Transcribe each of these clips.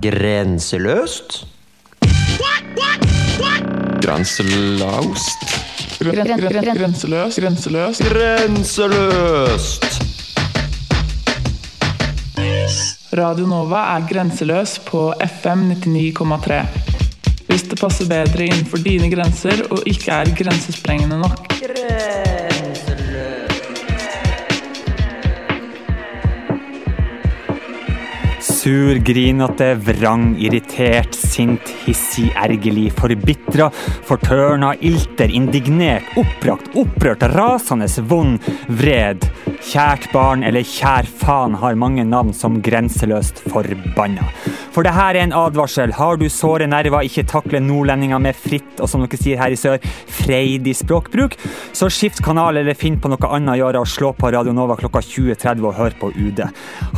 grenseløst? Grenselaust. Grenseløst, gren, gren, grenseløs, grenseløs. Grenseløst! Radio Nova er grenseløs på FM 99,3. Hvis det passer bedre innenfor dine grenser og ikke er grensesprengende nok. Sur, grinete, vrang, irritert, sint, hissig, ergerlig, forbitra, fortørna, ilter, indignert, oppbrakt, opprørt, rasende, vond, vred. Kjært barn eller kjær faen har mange navn som grenseløst forbanna. For det her er en advarsel. Har du såre nerver, ikke takler nordlendinger med fritt og som dere sier her i sør, freidig språkbruk, så skift kanal eller finn på noe annet å gjøre og slå på Radio Nova klokka 20.30 og hør på UD.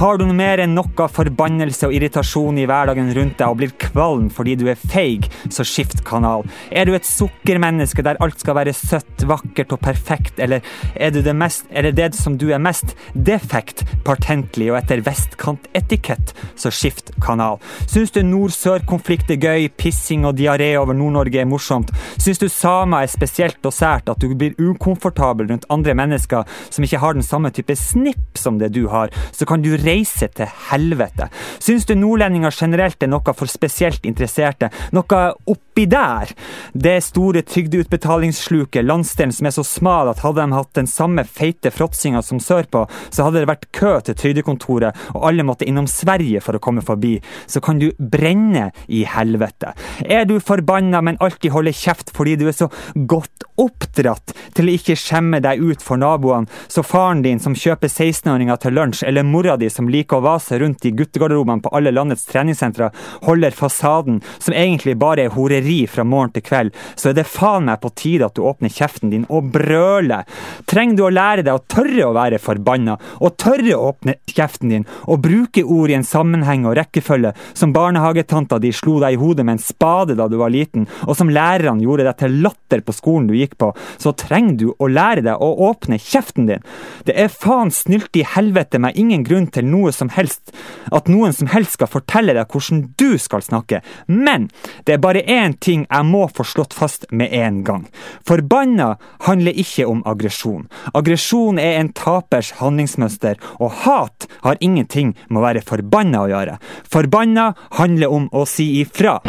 Har du noe mer enn noe forbannelse og irritasjon i hverdagen rundt deg og blir kvalm fordi du er feig, så skift kanal. Er du et sukkermenneske der alt skal være søtt, vakkert og perfekt, eller er, du det, mest, er det det som du er mest defekt, partentlig og etter vestkantetikett, så skift kanal. Syns du nord-sør-konflikt er gøy, pissing og diaré over Nord-Norge er morsomt? Syns du samer er spesielt og sært, at du blir ukomfortabel rundt andre mennesker som ikke har den samme type snipp som det du har, så kan du reise til helvete. Syns du nordlendinger generelt er noe for spesielt interesserte, noe oppi der? Det store trygdeutbetalingssluket, landsdelen som er så smal at hadde de hatt den samme feite fråtsinga som sørpå, så hadde det vært kø til trygdekontoret, og alle måtte innom Sverige for å komme forbi så kan du brenne i helvete. Er du forbanna, men alltid holder kjeft fordi du er så godt oppdratt til å ikke skjemme deg ut for naboene, så faren din som kjøper 16-åringer til lunsj, eller mora di som liker å vase rundt i guttegarderobene på alle landets treningssentre, holder fasaden, som egentlig bare er horeri fra morgen til kveld, så er det faen meg på tide at du åpner kjeften din og brøler. Trenger du å lære deg å tørre å være forbanna, og tørre å åpne kjeften din, og bruke ord i en sammenheng og rekkefølge, som barnehagetanta di slo deg i hodet med en spade da du var liten, og som lærerne gjorde deg til latter på skolen du gikk på, så trenger du å lære deg å åpne kjeften din. Det er faen snylt i helvete meg ingen grunn til noe som helst, at noen som helst skal fortelle deg hvordan du skal snakke, men det er bare én ting jeg må få slått fast med en gang. Forbanna handler ikke om aggresjon. Aggresjon er en tapers handlingsmønster, og hat har ingenting med å være forbanna å gjøre. Forbanna handler om å si ifra.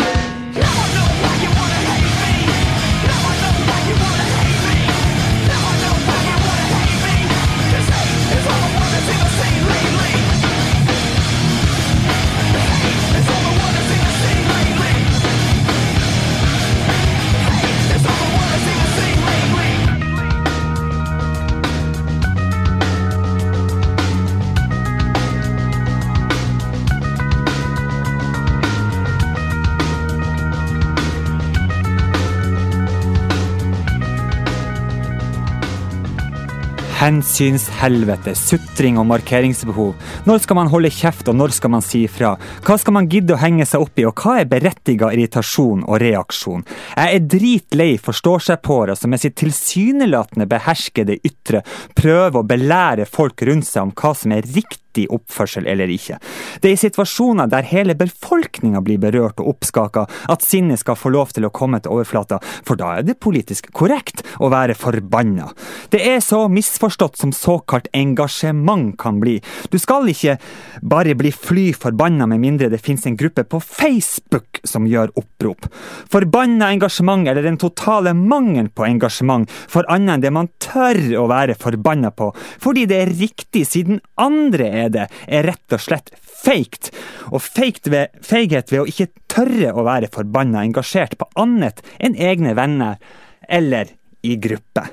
Hensynshelvete, sutring og markeringsbehov. Når skal man holde kjeft, og når skal man si ifra? Hva skal man gidde å henge seg opp i, og hva er berettiga irritasjon og reaksjon? Jeg er dritlei forstår-seg-påere som med sitt tilsynelatende beherskede ytre prøver å belære folk rundt seg om hva som er riktig oppførsel eller ikke. Det er i situasjoner der hele befolkninga blir berørt og oppskaka, at sinnet skal få lov til å komme til overflata, for da er det politisk korrekt å være forbanna. Det er så misforstått som såkalt engasjement kan bli. Du skal ikke bare bli fly forbanna med mindre det finnes en gruppe på Facebook som gjør opprop. Forbanna engasjement, eller den totale mangelen på engasjement, for annet enn det man tør å være forbanna på, fordi det er riktig siden andre er det, er rett og slett feigt. Og feigt ved, feighet ved å ikke tørre å være forbanna engasjert på annet enn egne venner, eller i gruppe.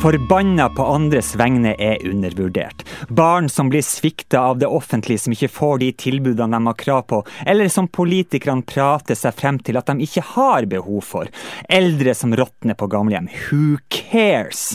Forbanna på andres vegne er undervurdert. Barn som blir svikta av det offentlige, som ikke får de tilbudene de har krav på, eller som politikerne prater seg frem til at de ikke har behov for. Eldre som råtner på gamlehjem. Who cares?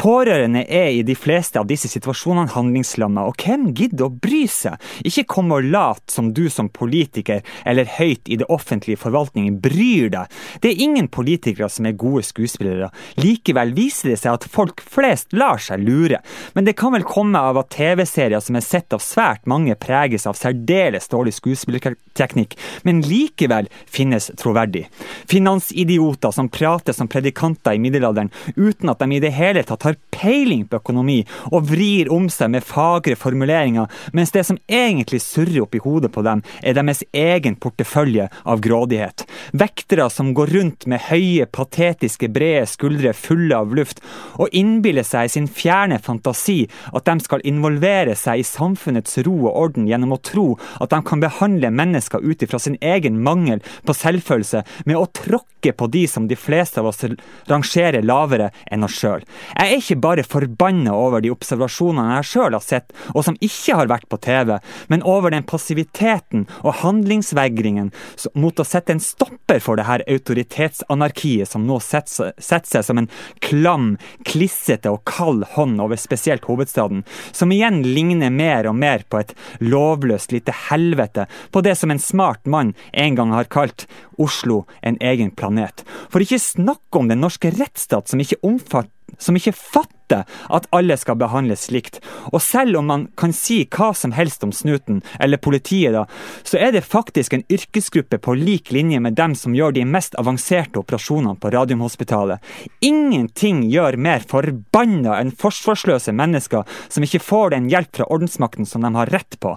Pårørende er i de fleste av disse situasjonene handlingslamma, og hvem gidder å bry seg? Ikke kom og lat som du som politiker eller høyt i det offentlige forvaltningen bryr deg. Det er ingen politikere som er gode skuespillere. Likevel viser det seg at folk flest lar seg lure. Men det kan vel komme av at TV-serier som er sett av svært mange, preges av særdeles dårlig skuespillerteknikk, men likevel finnes troverdig. Finansidioter som prater som predikanter i middelalderen uten at de i det hele tatt har peiling på økonomi og vrir om seg med fagre formuleringer, mens det som egentlig surrer opp i hodet på dem, er deres egen portefølje av grådighet. Vektere som går rundt med høye, patetiske, brede skuldre fulle av luft, og innbiller seg i sin fjerne fantasi at de skal involvere seg i samfunnets ro og orden gjennom å tro at de kan behandle mennesker ut ifra sin egen mangel på selvfølelse med å tråkke på de som de fleste av oss rangerer lavere enn oss sjøl. Jeg er ikke bare forbanna over de observasjonene jeg sjøl har sett, og som ikke har vært på TV, men over den passiviteten og handlingsvegringen mot å sette en stopper for det her autoritetsanarkiet som nå setter seg som en klam, klissete og kald hånd over spesielt hovedstaden, som igjen ligner mer og mer på et lovløst lite helvete på det som en smart mann en gang har kalt Oslo en egen planet. For ikke snakk om den norske rettsstat som ikke omfatter som ikke fatter at alle skal behandles likt. Og selv om man kan si hva som helst om snuten, eller politiet, da, så er det faktisk en yrkesgruppe på lik linje med dem som gjør de mest avanserte operasjonene på Radiumhospitalet. Ingenting gjør mer forbanna enn forsvarsløse mennesker som ikke får den hjelp fra ordensmakten som de har rett på.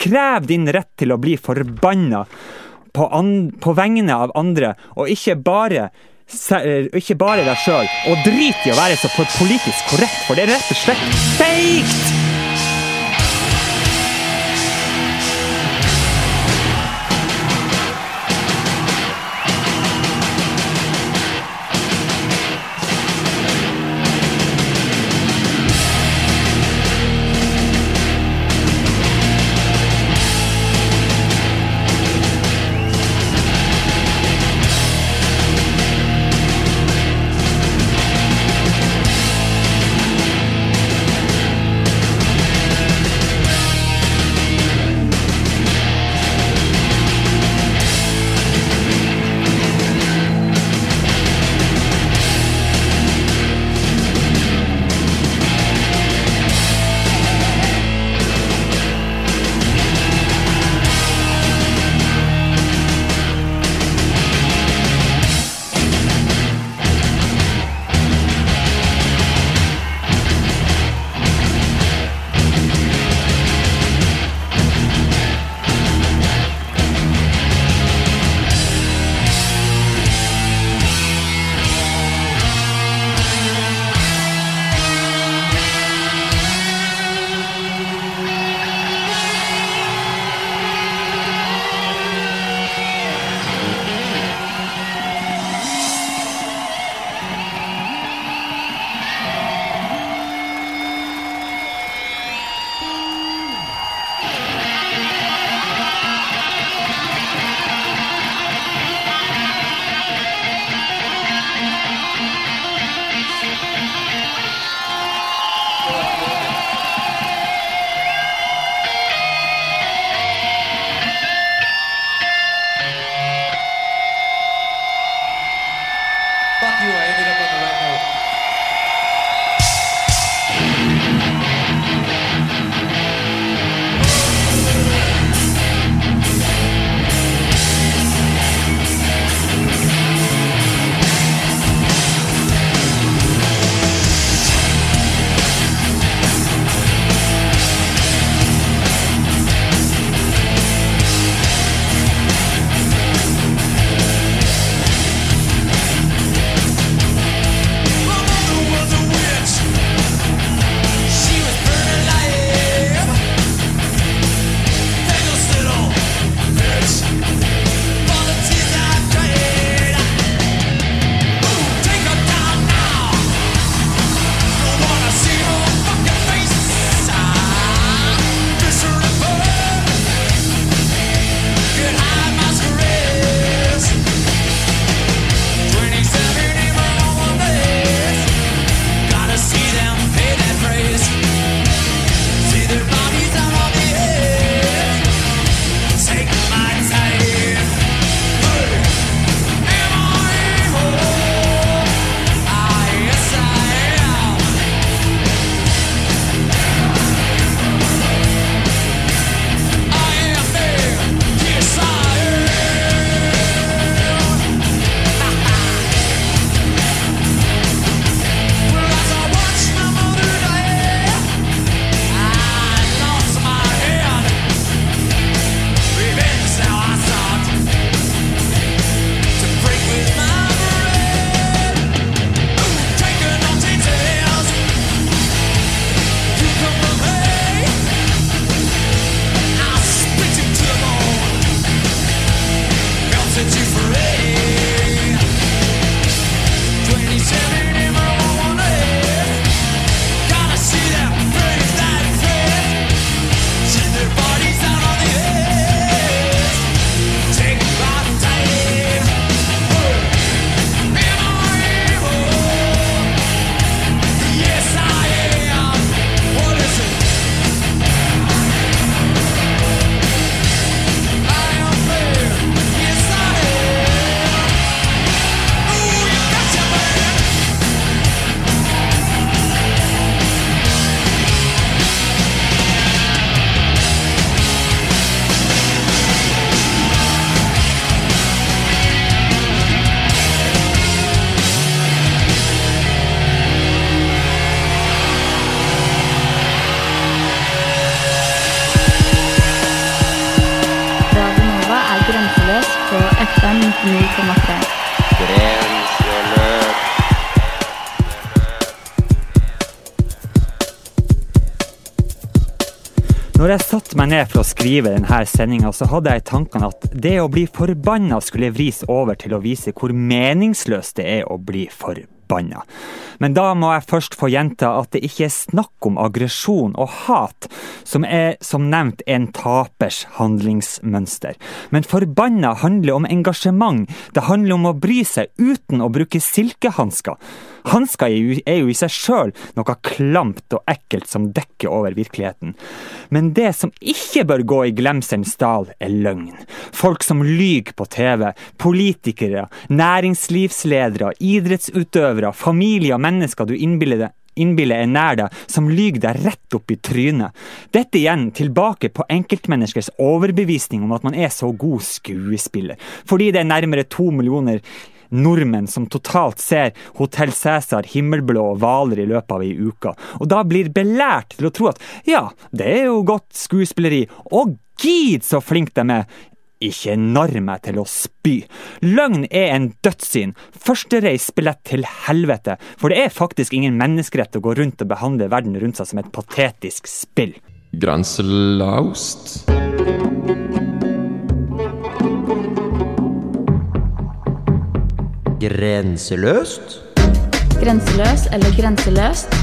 Krev din rett til å bli forbanna på, på vegne av andre, og ikke bare Eh, ikke bare deg sjøl, og drit i å være så politisk korrekt, for det er rett og slett feigt! 99,3. Når jeg satte meg ned for å skrive denne sendinga, så hadde jeg i tankene at det å bli forbanna skulle vris over til å vise hvor meningsløst det er å bli forbanna. Men da må jeg først få gjenta at det ikke er snakk om aggresjon og hat, som er som nevnt en tapers handlingsmønster. Men forbanna handler om engasjement. Det handler om å bry seg uten å bruke silkehansker. Hansker er jo, i seg sjøl noe klamt og ekkelt som dekker over virkeligheten. Men det som ikke bør gå i glemselens dal, er løgn. Folk som lyver på TV, politikere, næringslivsledere, idrettsutøvere, familier, mennesker du innbiller deg innbille er nær deg, som lyger deg rett opp i trynet. Dette igjen tilbake på enkeltmenneskers overbevisning om at man er så god skuespiller, fordi det er nærmere to millioner nordmenn som totalt ser Hotell Cæsar, Himmelblå og Hvaler i løpet av ei uke, og da blir belært til å tro at ja, det er jo godt skuespilleri, og gid så flink de er, ikke narr meg til å spy. Løgn er en dødssynd. Førstereisbillett til helvete. For det er faktisk ingen menneskerett å gå rundt og behandle verden rundt seg som et patetisk spill. Grenselaust. Grenseløst. Grenseløs eller grenseløst?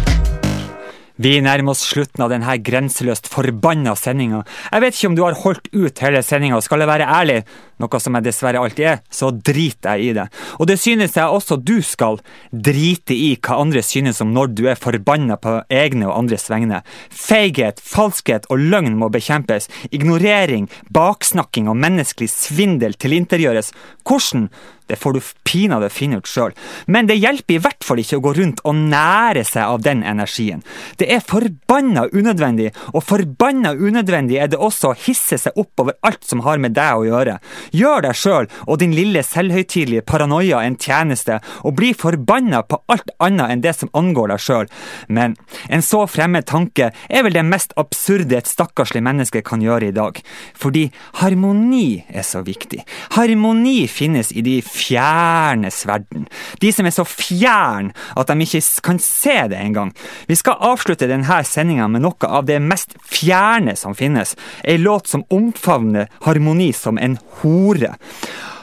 Vi nærmer oss slutten av denne grenseløst forbanna sendinga. Jeg vet ikke om du har holdt ut hele sendinga, og skal jeg være ærlig, noe som jeg dessverre alltid er, så driter jeg i det. Og det synes jeg også du skal drite i hva andre synes om når du er forbanna på egne og andres vegne. Feighet, falskhet og løgn må bekjempes. Ignorering, baksnakking og menneskelig svindel tilintergjøres. Hvordan? Det får du pinadø finne ut sjøl. Men det hjelper i hvert fall ikke å gå rundt og nære seg av den energien. Det er forbanna unødvendig, og forbanna unødvendig er det også å hisse seg opp over alt som har med deg å gjøre. Gjør deg sjøl og din lille selvhøytidelige paranoia en tjeneste, og bli forbanna på alt annet enn det som angår deg sjøl. Men en så fremmed tanke er vel det mest absurde et stakkarslig menneske kan gjøre i dag. Fordi harmoni er så viktig. Harmoni finnes i de fjernes verden. De som er så fjern at de ikke kan se det engang. Vi skal avslutte denne sendinga med noe av det mest fjerne som finnes. Ei låt som omfavner harmoni som en hore.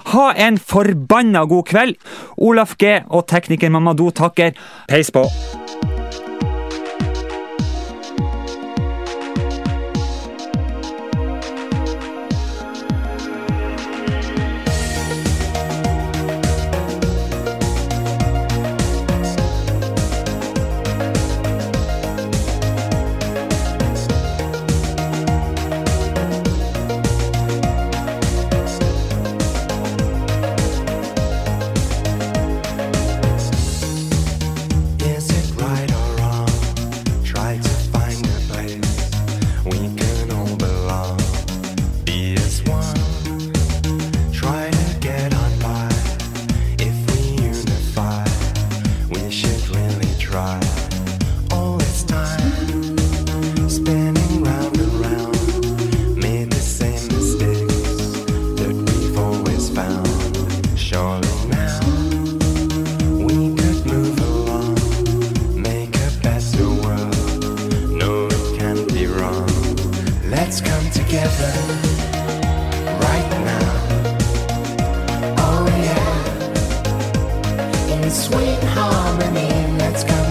Ha en forbanna god kveld! Olaf G og tekniker Mamadou takker. Peis på! harmony. Let's go.